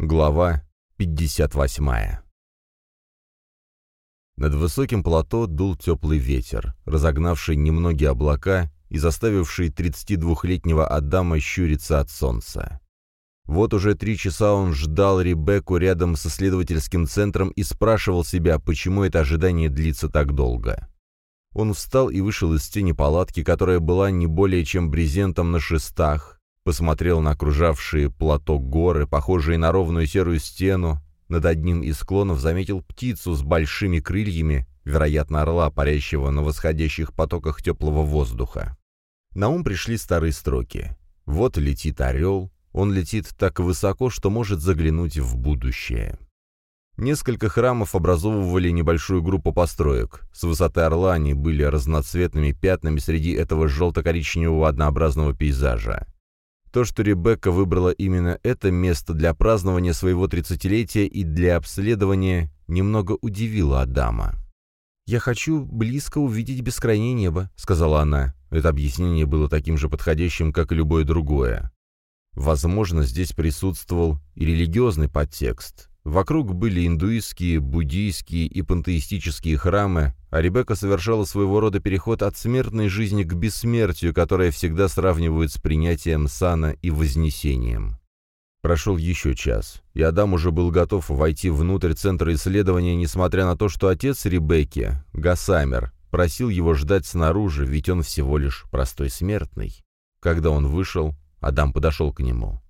Глава 58 Над высоким плато дул теплый ветер, разогнавший немногие облака и заставивший 32-летнего Адама щуриться от солнца. Вот уже три часа он ждал Ребекку рядом с исследовательским центром и спрашивал себя, почему это ожидание длится так долго. Он встал и вышел из тени палатки, которая была не более чем брезентом на шестах, посмотрел на окружавшие плато горы, похожие на ровную серую стену, над одним из склонов заметил птицу с большими крыльями, вероятно, орла, парящего на восходящих потоках теплого воздуха. На ум пришли старые строки. «Вот летит орел, он летит так высоко, что может заглянуть в будущее. Несколько храмов образовывали небольшую группу построек. С высоты орла они были разноцветными пятнами среди этого желто-коричневого однообразного пейзажа. То, что Ребекка выбрала именно это место для празднования своего тридцатилетия и для обследования, немного удивило Адама. «Я хочу близко увидеть бескрайнее небо», — сказала она. Это объяснение было таким же подходящим, как и любое другое. Возможно, здесь присутствовал и религиозный подтекст. Вокруг были индуистские, буддийские и пантеистические храмы, а Ребекка совершала своего рода переход от смертной жизни к бессмертию, которое всегда сравнивают с принятием сана и вознесением. Прошел еще час, и Адам уже был готов войти внутрь центра исследования, несмотря на то, что отец Ребекки, Гасамер, просил его ждать снаружи, ведь он всего лишь простой смертный. Когда он вышел, Адам подошел к нему.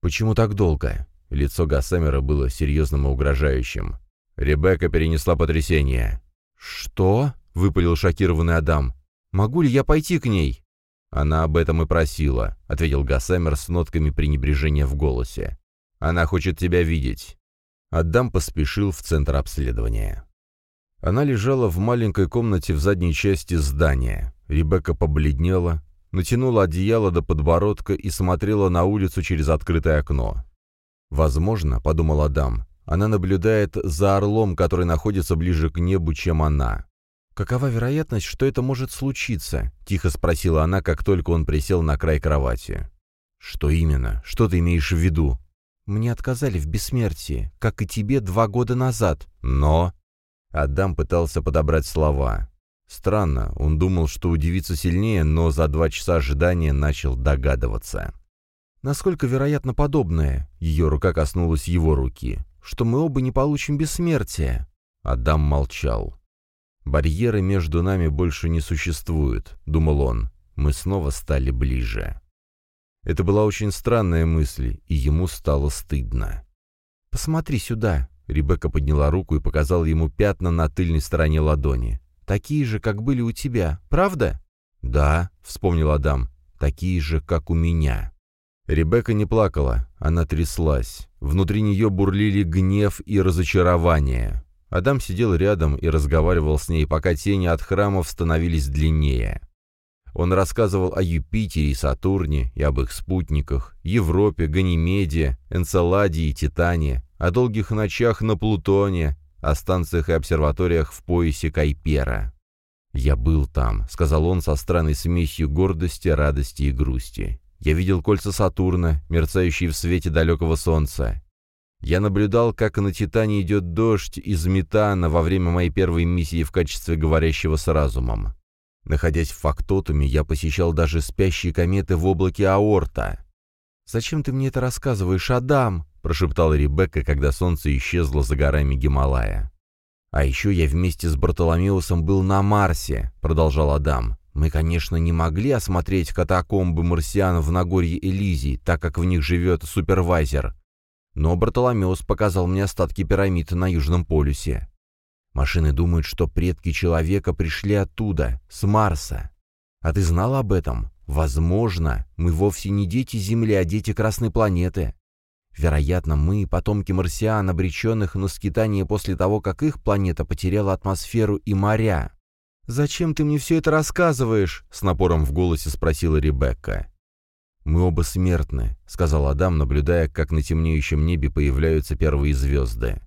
«Почему так долго?» Лицо Гассамера было серьезным и угрожающим. Ребекка перенесла потрясение. «Что?» — выпалил шокированный Адам. «Могу ли я пойти к ней?» «Она об этом и просила», — ответил Гассамер с нотками пренебрежения в голосе. «Она хочет тебя видеть». Адам поспешил в центр обследования. Она лежала в маленькой комнате в задней части здания. Ребекка побледнела, натянула одеяло до подбородка и смотрела на улицу через открытое окно. «Возможно, — подумал Адам, — она наблюдает за орлом, который находится ближе к небу, чем она. «Какова вероятность, что это может случиться?» — тихо спросила она, как только он присел на край кровати. «Что именно? Что ты имеешь в виду?» «Мне отказали в бессмертии, как и тебе два года назад. Но...» Адам пытался подобрать слова. Странно, он думал, что удивится сильнее, но за два часа ожидания начал догадываться. Насколько вероятно подобное? Ее рука коснулась его руки. Что мы оба не получим бессмертия? Адам молчал. «Барьеры между нами больше не существуют», — думал он. «Мы снова стали ближе». Это была очень странная мысль, и ему стало стыдно. «Посмотри сюда», — Ребекка подняла руку и показала ему пятна на тыльной стороне ладони. Такие же, как были у тебя, правда?» «Да», — вспомнил Адам, — «такие же, как у меня». Ребекка не плакала, она тряслась. Внутри нее бурлили гнев и разочарование. Адам сидел рядом и разговаривал с ней, пока тени от храмов становились длиннее. Он рассказывал о Юпитере и Сатурне, и об их спутниках, Европе, Ганимеде, Энцеладе и Титане, о долгих ночах на Плутоне, о станциях и обсерваториях в поясе Кайпера. «Я был там», — сказал он со странной смесью гордости, радости и грусти. «Я видел кольца Сатурна, мерцающие в свете далекого солнца. Я наблюдал, как на Титане идет дождь из метана во время моей первой миссии в качестве говорящего с разумом. Находясь в фактотуме, я посещал даже спящие кометы в облаке Аорта. «Зачем ты мне это рассказываешь, Адам?» прошептала Ребекка, когда солнце исчезло за горами Гималая. «А еще я вместе с Бартоломеусом был на Марсе», — продолжал Адам. «Мы, конечно, не могли осмотреть катакомбы марсиан в Нагорье Элизии, так как в них живет супервайзер. Но Бартоломеус показал мне остатки пирамид на Южном полюсе. Машины думают, что предки человека пришли оттуда, с Марса. А ты знал об этом? Возможно, мы вовсе не дети Земли, а дети Красной планеты. Вероятно, мы, потомки марсиан, обреченных на скитание после того, как их планета потеряла атмосферу и моря. «Зачем ты мне все это рассказываешь?» — с напором в голосе спросила Ребекка. «Мы оба смертны», — сказал Адам, наблюдая, как на темнеющем небе появляются первые звезды.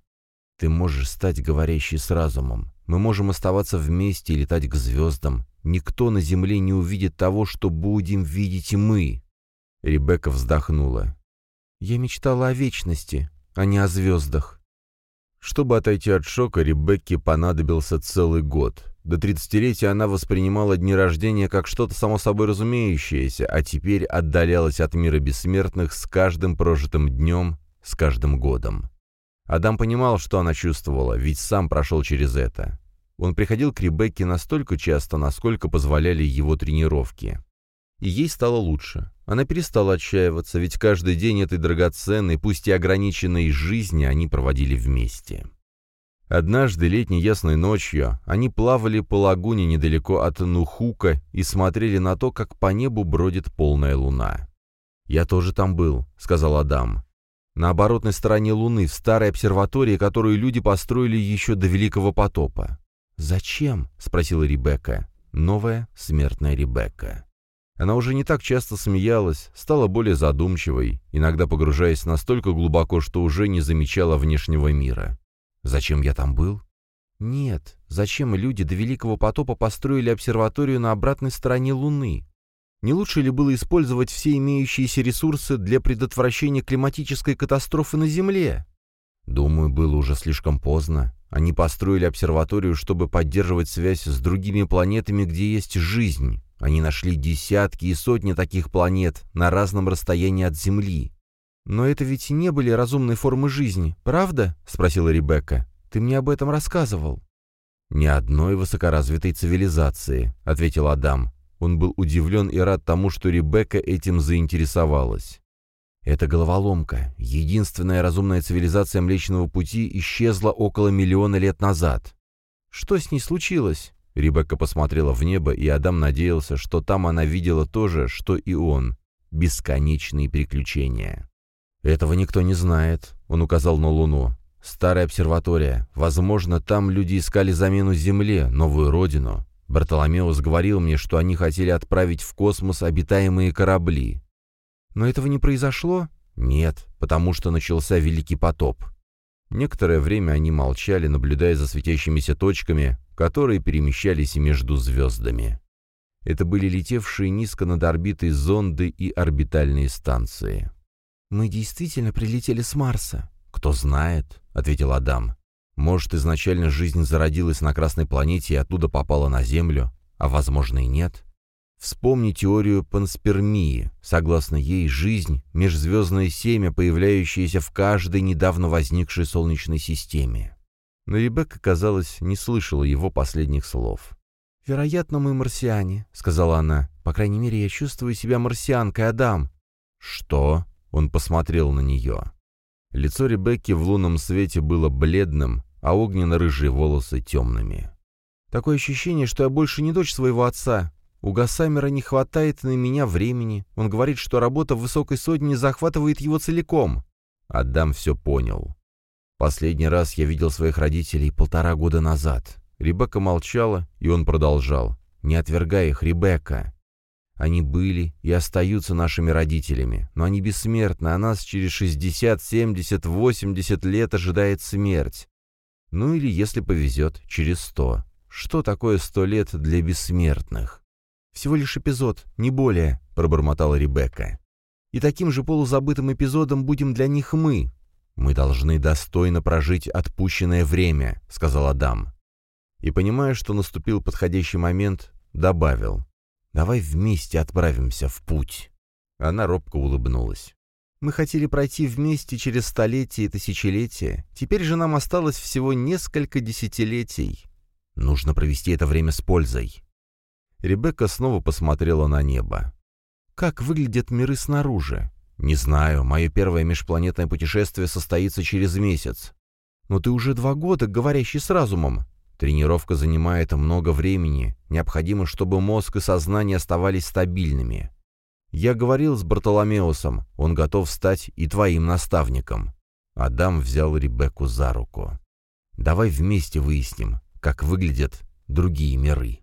«Ты можешь стать говорящей с разумом. Мы можем оставаться вместе и летать к звездам. Никто на Земле не увидит того, что будем видеть и мы». Ребекка вздохнула. «Я мечтала о вечности. а не о звездах. Чтобы отойти от шока, Ребекке понадобился целый год. До тридцатилетия она воспринимала дни рождения как что-то само собой разумеющееся, а теперь отдалялась от мира бессмертных с каждым прожитым днем, с каждым годом. Адам понимал, что она чувствовала, ведь сам прошел через это. Он приходил к Ребекке настолько часто, насколько позволяли его тренировки. И ей стало лучше. Она перестала отчаиваться, ведь каждый день этой драгоценной, пусть и ограниченной жизни они проводили вместе. Однажды летней ясной ночью они плавали по лагуне недалеко от Нухука и смотрели на то, как по небу бродит полная луна. «Я тоже там был», — сказал Адам. «На оборотной стороне Луны, в старой обсерватории, которую люди построили еще до Великого потопа». «Зачем?» — спросила Ребекка. Новая смертная Ребекка. Она уже не так часто смеялась, стала более задумчивой, иногда погружаясь настолько глубоко, что уже не замечала внешнего мира. Зачем я там был? Нет, зачем люди до Великого потопа построили обсерваторию на обратной стороне Луны? Не лучше ли было использовать все имеющиеся ресурсы для предотвращения климатической катастрофы на Земле? Думаю, было уже слишком поздно. Они построили обсерваторию, чтобы поддерживать связь с другими планетами, где есть жизнь. Они нашли десятки и сотни таких планет на разном расстоянии от Земли. «Но это ведь не были разумные формы жизни, правда?» — спросила Ребекка. «Ты мне об этом рассказывал». «Ни одной высокоразвитой цивилизации», — ответил Адам. Он был удивлен и рад тому, что Ребекка этим заинтересовалась. Эта головоломка, единственная разумная цивилизация Млечного Пути, исчезла около миллиона лет назад. Что с ней случилось? Ребекка посмотрела в небо, и Адам надеялся, что там она видела то же, что и он. Бесконечные приключения. «Этого никто не знает», — он указал на Луну. «Старая обсерватория. Возможно, там люди искали замену Земле, новую родину. Бартоломеус говорил мне, что они хотели отправить в космос обитаемые корабли. Но этого не произошло? Нет, потому что начался Великий потоп. Некоторое время они молчали, наблюдая за светящимися точками, которые перемещались между звездами. Это были летевшие низко над орбитой зонды и орбитальные станции. «Мы действительно прилетели с Марса?» «Кто знает», — ответил Адам. «Может, изначально жизнь зародилась на Красной планете и оттуда попала на Землю, а, возможно, и нет. Вспомни теорию панспермии. Согласно ей, жизнь — межзвездное семя, появляющееся в каждой недавно возникшей Солнечной системе. Но Ребекка, казалось, не слышала его последних слов. «Вероятно, мы марсиане», — сказала она. «По крайней мере, я чувствую себя марсианкой, Адам». «Что?» — он посмотрел на нее. Лицо Ребекки в лунном свете было бледным, а огненно-рыжие волосы темными. «Такое ощущение, что я больше не дочь своего отца. У Гасамера не хватает на меня времени. Он говорит, что работа в высокой сотне захватывает его целиком. Адам все понял. Последний раз я видел своих родителей полтора года назад. Ребекка молчала, и он продолжал. «Не отвергай их, Ребекка. Они были и остаются нашими родителями, но они бессмертны, а нас через 60, 70, 80 лет ожидает смерть. Ну или, если повезет, через 100. Что такое 100 лет для бессмертных? «Всего лишь эпизод, не более», — пробормотала Ребекка. «И таким же полузабытым эпизодом будем для них мы». «Мы должны достойно прожить отпущенное время», — сказал Адам. И, понимая, что наступил подходящий момент, добавил. «Давай вместе отправимся в путь». Она робко улыбнулась. «Мы хотели пройти вместе через столетия и тысячелетия. Теперь же нам осталось всего несколько десятилетий. Нужно провести это время с пользой». Ребекка снова посмотрела на небо. «Как выглядят миры снаружи?» «Не знаю. Мое первое межпланетное путешествие состоится через месяц». «Но ты уже два года, говорящий с разумом». «Тренировка занимает много времени. Необходимо, чтобы мозг и сознание оставались стабильными». «Я говорил с Бартоломеусом. Он готов стать и твоим наставником». Адам взял Ребекку за руку. «Давай вместе выясним, как выглядят другие миры».